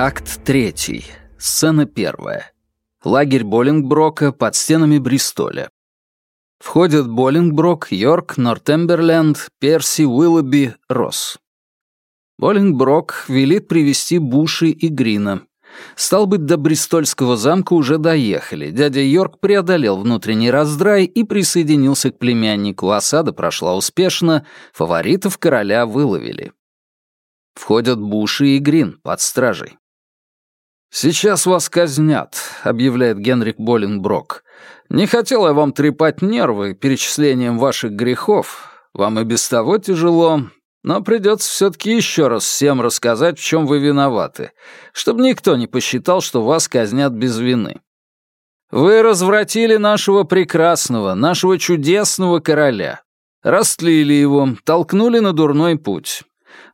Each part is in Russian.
Акт третий. Сцена первая. Лагерь Боллингброка под стенами Бристоля. Входят Боллингброк, Йорк, Нортемберленд, Перси, Уиллоби, Росс. Боллингброк велит привести Буши и Грина. Стал быть, до Бристольского замка уже доехали. Дядя Йорк преодолел внутренний раздрай и присоединился к племяннику. Осада прошла успешно, фаворитов короля выловили. Входят Буши и Грин под стражей. «Сейчас вас казнят», — объявляет Генрик Боллингброк. «Не хотел я вам трепать нервы перечислением ваших грехов. Вам и без того тяжело, но придется все-таки еще раз всем рассказать, в чем вы виноваты, чтобы никто не посчитал, что вас казнят без вины. Вы развратили нашего прекрасного, нашего чудесного короля, растлили его, толкнули на дурной путь».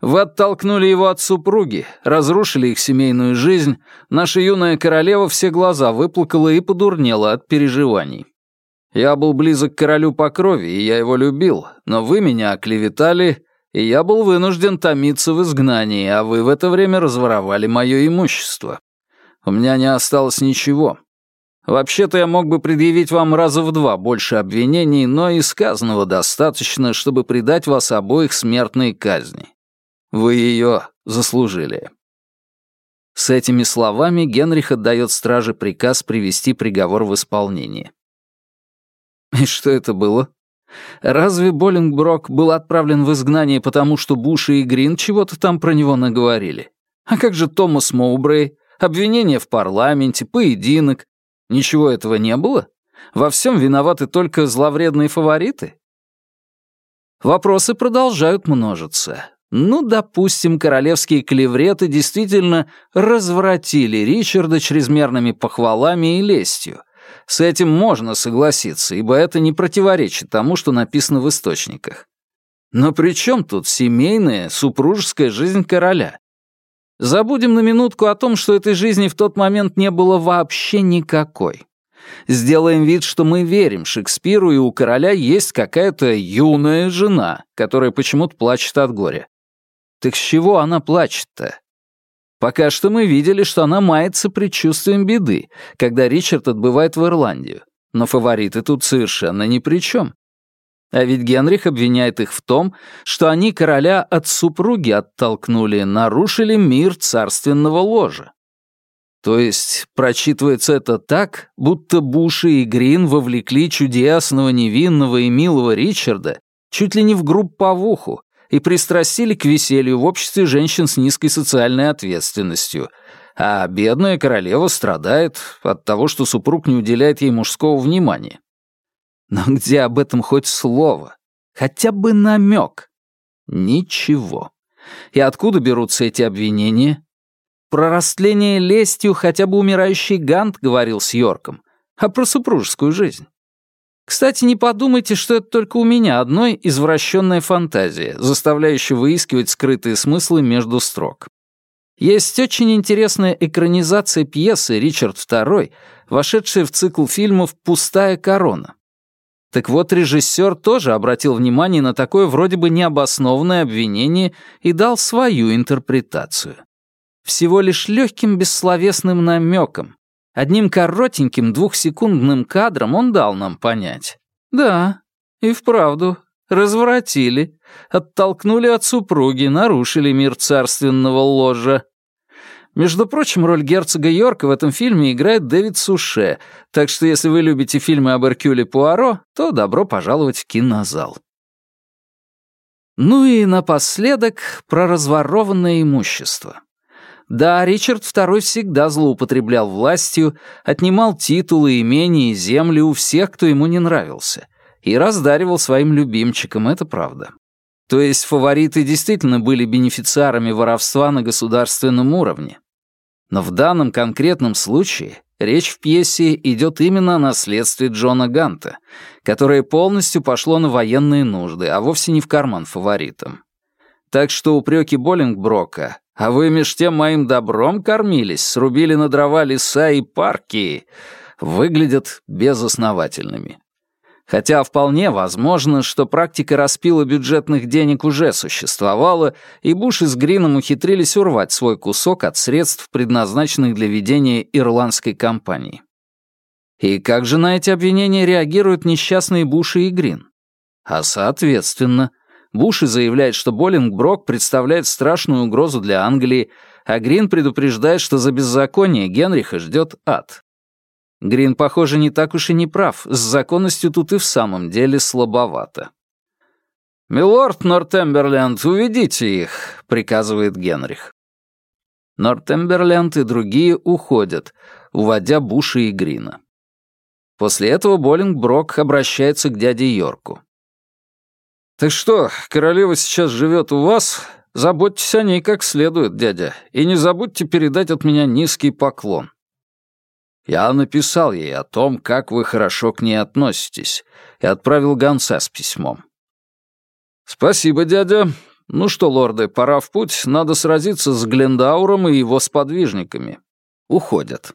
Вы оттолкнули его от супруги, разрушили их семейную жизнь, наша юная королева все глаза выплакала и подурнела от переживаний. Я был близок к королю по крови, и я его любил, но вы меня оклеветали, и я был вынужден томиться в изгнании, а вы в это время разворовали мое имущество. У меня не осталось ничего. Вообще-то я мог бы предъявить вам раза в два больше обвинений, но и сказанного достаточно, чтобы предать вас обоих смертной казни. Вы ее заслужили». С этими словами Генрих отдает страже приказ привести приговор в исполнение. И что это было? Разве Боллингброк был отправлен в изгнание потому, что Буш и Грин чего-то там про него наговорили? А как же Томас Моубрей? Обвинение в парламенте, поединок. Ничего этого не было? Во всем виноваты только зловредные фавориты? Вопросы продолжают множиться. Ну, допустим, королевские клевреты действительно развратили Ричарда чрезмерными похвалами и лестью. С этим можно согласиться, ибо это не противоречит тому, что написано в источниках. Но при чем тут семейная, супружеская жизнь короля? Забудем на минутку о том, что этой жизни в тот момент не было вообще никакой. Сделаем вид, что мы верим Шекспиру, и у короля есть какая-то юная жена, которая почему-то плачет от горя. Так с чего она плачет-то? Пока что мы видели, что она мается предчувствием беды, когда Ричард отбывает в Ирландию. Но фавориты тут совершенно ни при чем. А ведь Генрих обвиняет их в том, что они короля от супруги оттолкнули, нарушили мир царственного ложа. То есть прочитывается это так, будто Буши и Грин вовлекли чудесного, невинного и милого Ричарда чуть ли не в групповуху, и пристрастили к веселью в обществе женщин с низкой социальной ответственностью, а бедная королева страдает от того, что супруг не уделяет ей мужского внимания. Но где об этом хоть слово? Хотя бы намек? Ничего. И откуда берутся эти обвинения? Про растление лестью хотя бы умирающий Гант говорил с Йорком, а про супружескую жизнь. Кстати, не подумайте, что это только у меня одной извращенная фантазия, заставляющая выискивать скрытые смыслы между строк. Есть очень интересная экранизация пьесы «Ричард II», вошедшая в цикл фильмов «Пустая корона». Так вот, режиссер тоже обратил внимание на такое вроде бы необоснованное обвинение и дал свою интерпретацию. Всего лишь легким бессловесным намеком, Одним коротеньким двухсекундным кадром он дал нам понять. Да, и вправду, развратили, оттолкнули от супруги, нарушили мир царственного ложа. Между прочим, роль герцога Йорка в этом фильме играет Дэвид Суше, так что если вы любите фильмы об Эркюле Пуаро, то добро пожаловать в кинозал. Ну и напоследок про разворованное имущество. Да, Ричард II всегда злоупотреблял властью, отнимал титулы, имения и земли у всех, кто ему не нравился, и раздаривал своим любимчикам, это правда. То есть фавориты действительно были бенефициарами воровства на государственном уровне. Но в данном конкретном случае речь в пьесе идет именно о наследстве Джона Ганта, которое полностью пошло на военные нужды, а вовсе не в карман фаворитам. Так что упреки Боллингброка а вы меж тем моим добром кормились, срубили на дрова леса и парки, выглядят безосновательными. Хотя вполне возможно, что практика распила бюджетных денег уже существовала, и Буш и с Грином ухитрились урвать свой кусок от средств, предназначенных для ведения ирландской кампании. И как же на эти обвинения реагируют несчастные Буш и Грин? А соответственно, Буш и заявляет, что Боллингброк представляет страшную угрозу для Англии, а Грин предупреждает, что за беззаконие Генриха ждет ад. Грин, похоже, не так уж и не прав. С законностью тут и в самом деле слабовато. «Милорд Нортемберленд, уведите их», — приказывает Генрих. Нортемберленд и другие уходят, уводя Буша и Грина. После этого Боллингброк обращается к дяде Йорку. «Так что, королева сейчас живет у вас? Заботьтесь о ней как следует, дядя, и не забудьте передать от меня низкий поклон. Я написал ей о том, как вы хорошо к ней относитесь, и отправил гонца с письмом. «Спасибо, дядя. Ну что, лорды, пора в путь, надо сразиться с Глендауром и его сподвижниками. Уходят».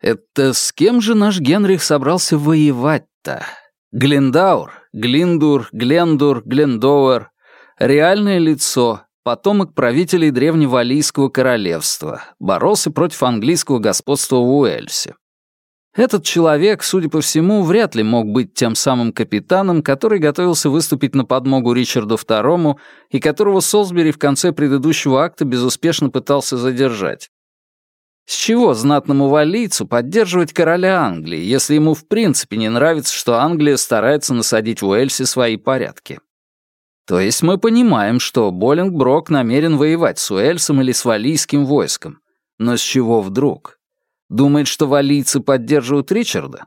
Это с кем же наш Генрих собрался воевать-то? Глендаур, Глиндур, Глендур, Глендоуэр. Реальное лицо, потомок правителей древневалийского королевства, боролся против английского господства в Уэльсе. Этот человек, судя по всему, вряд ли мог быть тем самым капитаном, который готовился выступить на подмогу Ричарду II и которого Солсбери в конце предыдущего акта безуспешно пытался задержать. С чего знатному валийцу поддерживать короля Англии, если ему в принципе не нравится, что Англия старается насадить в Уэльсе свои порядки? То есть мы понимаем, что Боллингброк намерен воевать с Уэльсом или с валийским войском. Но с чего вдруг? Думает, что валийцы поддерживают Ричарда?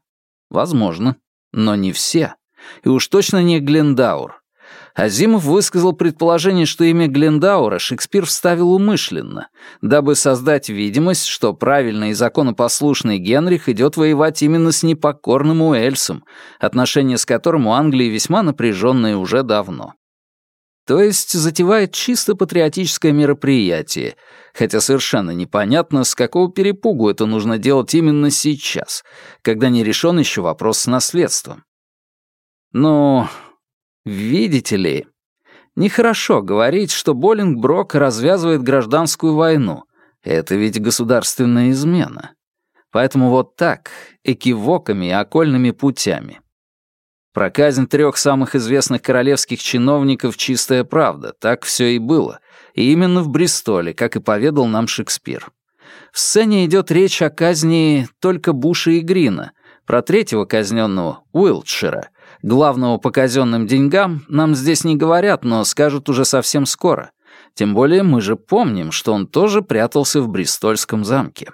Возможно. Но не все. И уж точно не Глендаур. Азимов высказал предположение, что имя Глендаура Шекспир вставил умышленно, дабы создать видимость, что правильный и законопослушный Генрих идет воевать именно с непокорным Уэльсом, отношения с которым у Англии весьма напряженные уже давно. То есть затевает чисто патриотическое мероприятие, хотя совершенно непонятно, с какого перепугу это нужно делать именно сейчас, когда не решен еще вопрос с наследством. Ну, видите ли, нехорошо говорить, что Боллингброк развязывает гражданскую войну. Это ведь государственная измена. Поэтому вот так, экивоками и окольными путями — про казнь трех самых известных королевских чиновников чистая правда, так все и было. И именно в Бристоле, как и поведал нам Шекспир. В сцене идет речь о казни только Буша и Грина. Про третьего казненного, Уилтшира, главного по казенным деньгам, нам здесь не говорят, но скажут уже совсем скоро. Тем более мы же помним, что он тоже прятался в Бристольском замке.